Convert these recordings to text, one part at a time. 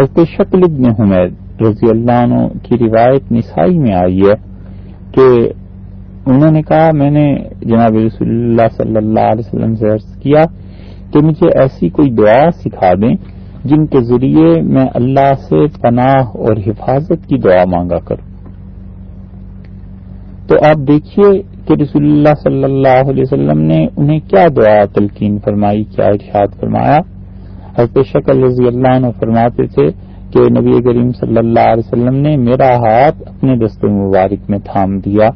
حضرت شکل ابن حمید رضی اللہ عنہ کی روایت نسائی میں آئی ہے کہ انہوں نے کہا، میں نے جناب رسول اللہ صلی اللہ علیہ وسلم سے عرض کیا کہ مجھے ایسی کوئی دعا سکھا دیں جن کے ذریعے میں اللہ سے پناہ اور حفاظت کی دعا مانگا کروں۔ تو آپ دیکھیے کہ رسول اللہ صلی اللہ علیہ وسلم نے انہیں کیا دعا تلقین فرمائی، کیا ارشاد فرمایا۔ حضرت شکل رضی اللہ عنہ فرماتے تھے کہ نبی کریم صلی اللہ علیہ وسلم نے میرا ہاتھ اپنے دست مبارک میں تھام دیا۔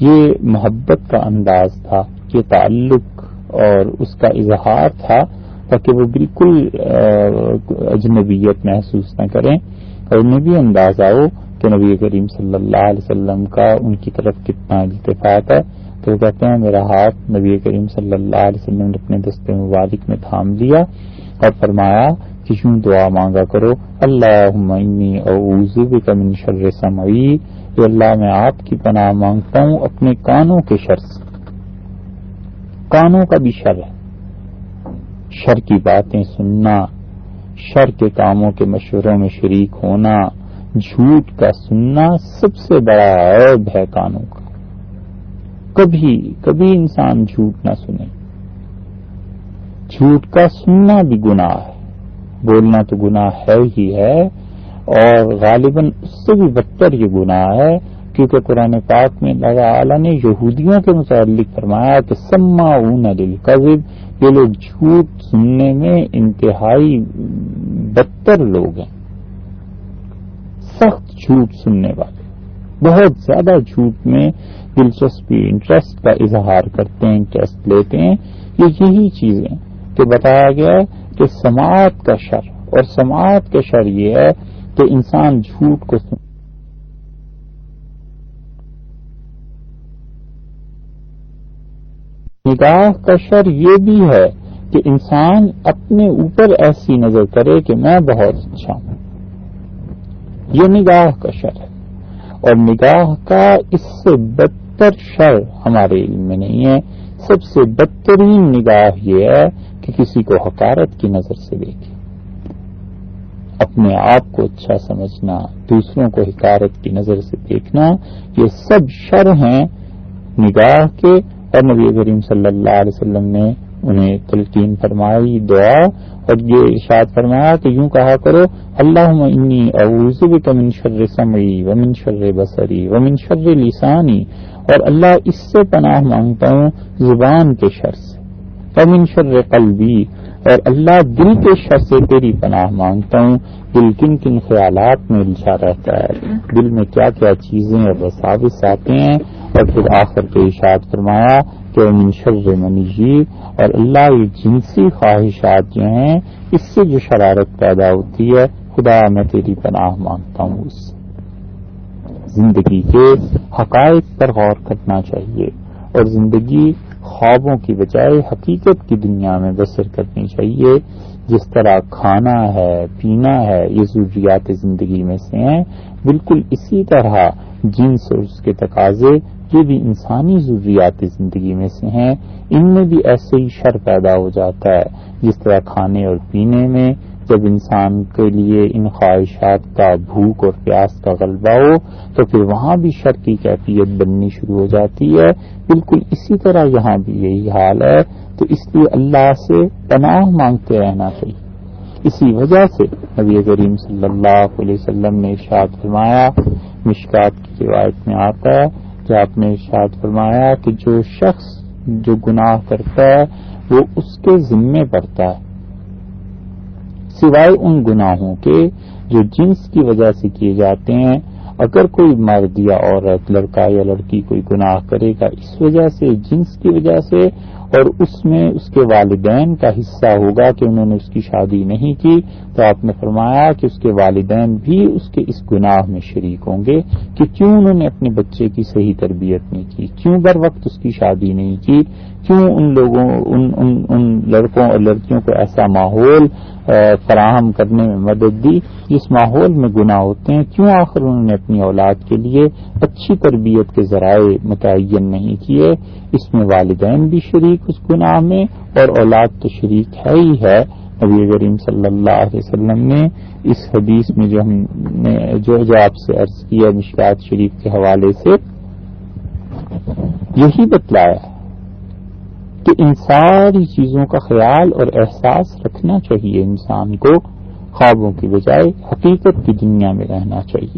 یہ محبت کا انداز تھا، یہ تعلق اور اس کا اظہار تھا تاکہ وہ بالکل اجنبیت محسوس نہ کریں۔ اور انہیں بھی اندازہ ہو کہ نبی کریم صلی اللہ علیہ وسلم کا ان کی طرف کتنا التفاق ہے۔ تو وہ کہتے ہیں، میرا ہاتھ نبی کریم صلی اللہ علیہ وسلم نے اپنے دست مبارک میں تھام لیا۔ اور فرمایا کہ یوں دعا مانگا کرو اللہ من شر سمعی اللہ میں آپ کی پناہ مانگتا ہوں اپنے کانوں کے شر سے۔ کانوں کا بھی شر ہے۔ شر کی باتیں سننا، شر کے کاموں کے مشوروں میں شریک ہونا، جھوٹ کا سننا سب سے بڑا عیب ہے کانوں کا۔ کبھی کبھی انسان جھوٹ نہ سنے۔ جھوٹ کا سننا بھی گناہ ہے۔ بولنا تو گناہ ہے ہی ہے، اور غالباً اس سے بھی بدتر یہ گناہ ہے، کیونکہ قرآن پاک میں اللہ تعالیٰ نے یہودیوں کے متعلق فرمایا کہ سما اون دل یہ لوگ جھوٹ سننے میں انتہائی بدتر لوگ ہیں۔ سخت جھوٹ سننے والے، بہت زیادہ جھوٹ میں دلچسپی، انٹرسٹ کا اظہار کرتے ہیں انٹرسٹ لیتے ہیں، یہ یہی چیزیں کہ بتایا گیا ہے کہ سماعت کا شر، اور سماعت کا شر یہ ہے کہ انسان جھوٹ کو سن نگاہ کا شر یہ بھی ہے کہ انسان اپنے اوپر ایسی نظر کرے کہ میں بہت اچھا ہوں۔ یہ نگاہ کا شر ہے۔ اور نگاہ کا اس سے بدتر شر ہمارے علم میں نہیں ہے۔ سب سے بدترین نگاہ یہ ہے کہ کسی کو حکارت کی نظر سے دیکھے۔ اپنے آپ کو اچھا سمجھنا، دوسروں کو حکارت کی نظر سے دیکھنا، یہ سب شر ہیں نگاہ کے۔ اور نبی کریم صلی اللہ علیہ وسلم نے انہیں تلقین فرمائی، دعا، اور یہ ارشاد فرمایا کہ یوں کہا کرو اللہ انی اعوذ بک من شر سمعی ومن شر بصری ومن شر لسانی. اور اللہ اس سے پناہ مانگتا ہوں زبان کے شر سے۔ ومن شر قلبی۔ اور اللہ دل کے شر سے تیری پناہ مانگتا ہوں، دل کن کن خیالات میں الجھا رہتا ہے۔ دل میں کیا کیا چیزیں اور وساوس آتے ہیں۔ اور پھر آخر کے اشاد فرمایا کہ من شر منیجی اور اللہ یہ جنسی خواہشات جو ہیں، اس سے جو شرارت پیدا ہوتی ہے، خدا میں تیری پناہ مانگتا ہوں۔ اس زندگی کے حقائق پر غور کرنا چاہیے۔ اور زندگی خوابوں کی بجائے حقیقت کی دنیا میں بسر کرنی چاہیے۔ جس طرح کھانا ہے، پینا ہے، یہ ضروریات زندگی میں سے ہیں، بالکل اسی طرح جنس اور اس کے تقاضے یہ بھی انسانی ضروریات زندگی میں سے ہیں۔ ان میں بھی ایسے ہی شر پیدا ہو جاتا ہے۔ جس طرح کھانے اور پینے میں جب انسان کے لیے ان خواہشات کا بھوک اور پیاس کا غلبہ ہو، تو پھر وہاں بھی شر کی کیفیت بننی شروع ہو جاتی ہے۔ بالکل اسی طرح یہاں بھی یہی حال ہے۔ تو اس لیے اللہ سے پناہ مانگتے رہنا چاہیے۔ اسی وجہ سے نبی کریم صلی اللہ علیہ وسلم نے ارشاد فرمایا، مشکات کی روایت میں آتا ہے کہ آپ نے ارشاد فرمایا کہ جو شخص جو گناہ کرتا ہے، وہ اس کے ذمے پڑتا ہے۔ سوائے ان گناہوں کے جو جنس کی وجہ سے کیے جاتے ہیں، اگر کوئی مرد یا عورت، لڑکا یا لڑکی کوئی گناہ کرے گا، اس وجہ سے، جنس کی وجہ سے اور اس میں اس کے والدین کا حصہ ہوگا کہ انہوں نے اس کی شادی نہیں کی تو آپ نے فرمایا کہ اس کے والدین بھی اس کے اس گناہ میں شریک ہوں گے کہ کیوں انہوں نے اپنے بچے کی صحیح تربیت نہیں کی؟ کیوں بر وقت اس کی شادی نہیں کی؟ کیوں ان لوگوں ان ان, ان لڑکوں اور لڑکیوں کو ایسا ماحول فراہم کرنے میں مدد دی؟ جس ماحول میں گناہ ہوتے ہیں کیوں آخر انہوں نے اپنی اولاد کے لیے اچھی تربیت کے ذرائع متعین نہیں کیے؟ اس میں والدین بھی شریک شریک اس گناہ میں اور اولاد تو شریک ہے ہی ہے۔ نبی کریم صلی اللہ علیہ وسلم نے اس حدیث میں جو ہم نے جو جو آپ سے عرض کیا مشکات شریف کے حوالے سے، یہی بتلایا کہ ان ساری چیزوں کا خیال اور احساس رکھنا چاہیے انسان کو، خوابوں کی بجائے، حقیقت کی دنیا میں رہنا چاہیے۔